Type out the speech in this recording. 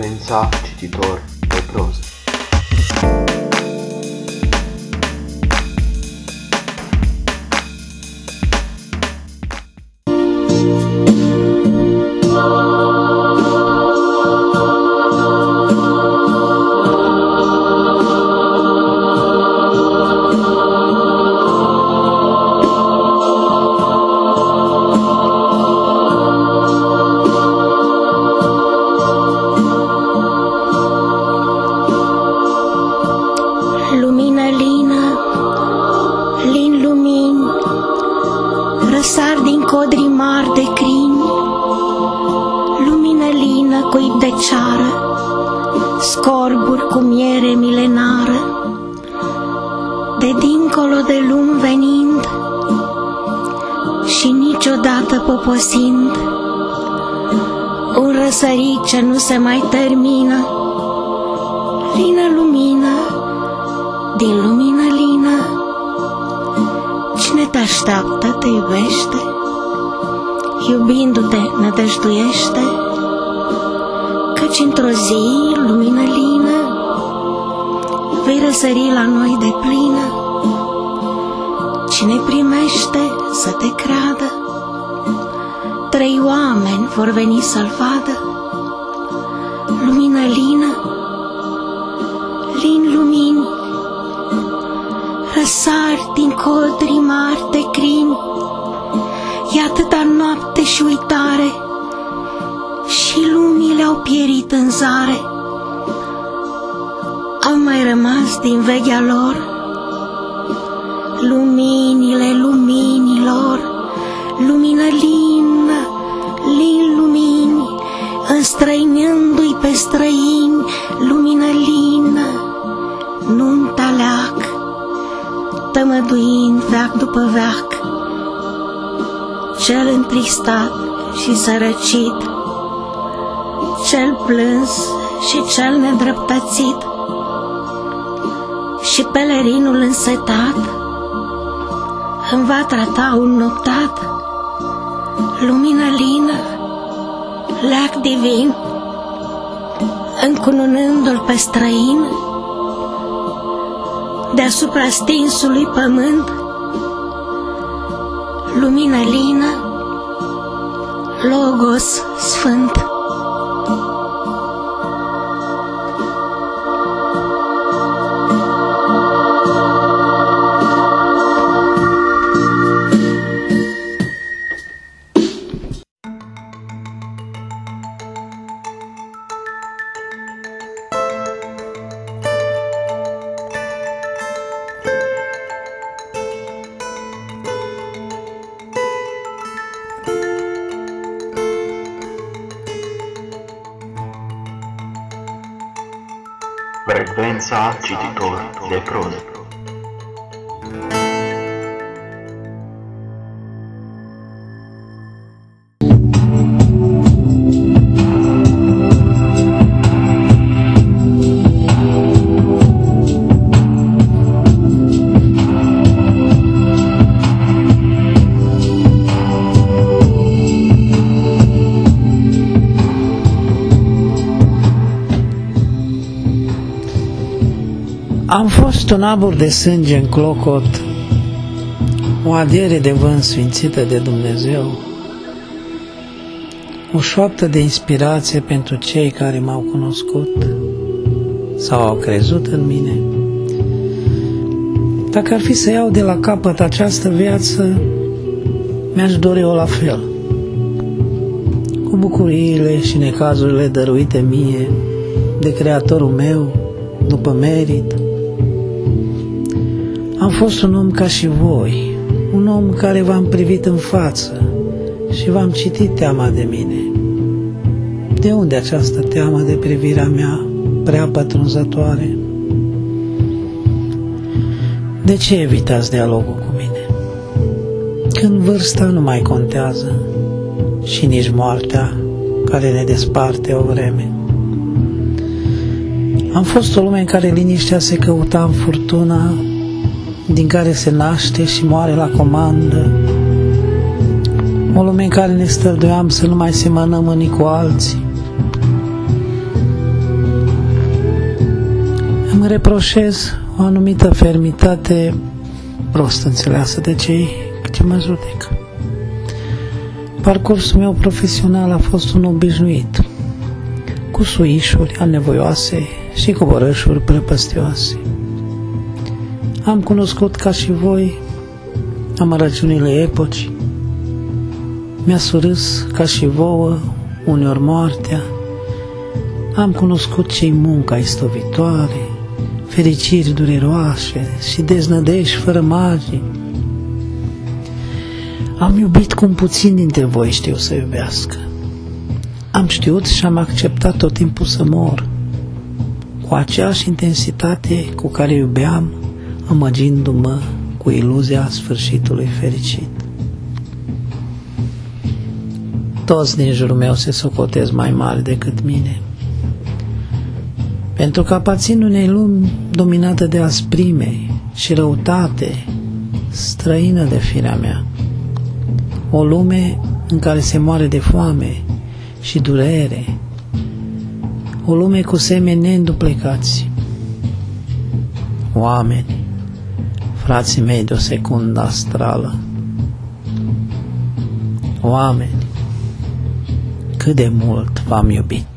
Frecvența cititor de proză codri mari de crini, lumină lină cuib de ceară, scorburi cu miere milenară, de dincolo de lum venind și niciodată poposind, un răsărit ce nu se mai termină, lină lumină, din lumină lină, cine te așteaptă te iubește, iubindu-te nădăjduiește, căci într-o zi, lumină lină, vei răsări la noi de plină. Cine primește să te creadă, trei oameni vor veni să-l vadă, lumină lină, lin lumini, răsari din codri mari de crini, e atâta noapte și uitare, și lumile au pierit în zare. Au mai rămas din vechea lor luminile luminilor, lumină lină, lin lumini, înstrăinându-i pe străini, lumină lină, nunta leac, tămăduind veac după veac, cel întristat și sărăcit, cel plâns și cel nedreptățit, și pelerinul însetat îmi va trata un noptat, lumină lină, leac divin, încununându-l pe străin, deasupra stinsului pământ, lumină lină, logos sfânt. Frecvența cititor de Am fost un abur de sânge în clocot, o adiere de vânt sfințită de Dumnezeu, o șoaptă de inspirație pentru cei care m-au cunoscut sau au crezut în mine. Dacă ar fi să iau de la capăt această viață, mi-aș dori-o la fel, cu bucuriile și necazurile dăruite mie de Creatorul meu, după merit, am fost un om ca și voi, un om care v-am privit în față și v-am citit teama de mine. De unde această teamă de privirea mea prea pătrunzătoare? De ce evitați dialogul cu mine? Când vârsta nu mai contează și nici moartea care ne desparte o vreme. Am fost o lume în care liniștea se căuta în furtuna din care se naște și moare la comandă. O lume în care ne străduiam să nu mai semănăm unii cu alții. Îmi reproșez o anumită fermitate prost înțeleasă de cei ce mă judecă. Parcursul meu profesional a fost un obișnuit, cu suișuri anevoioase și coborășuri prăpăstioase. Am cunoscut ca și voi amărăciunile epoci, mi-a surâs ca și vouă uneori moartea, am cunoscut cei munca istovitoare, fericiri dureroase și deznădejdi fără magii. Am iubit cum puțin dintre voi știu să iubească. Am știut și am acceptat tot timpul să mor, cu aceeași intensitate cu care iubeam, amăgindu-mă cu iluzia sfârșitului fericit. Toți din jurul meu se socotez mai mari decât mine, pentru că aparțin unei lumi dominată de asprime și răutate, străină de firea mea. O lume în care se moare de foame și durere. O lume cu semeni neînduplecați. Oameni, frații mei de o secundă astrală. Oameni, cât de mult v-am iubit.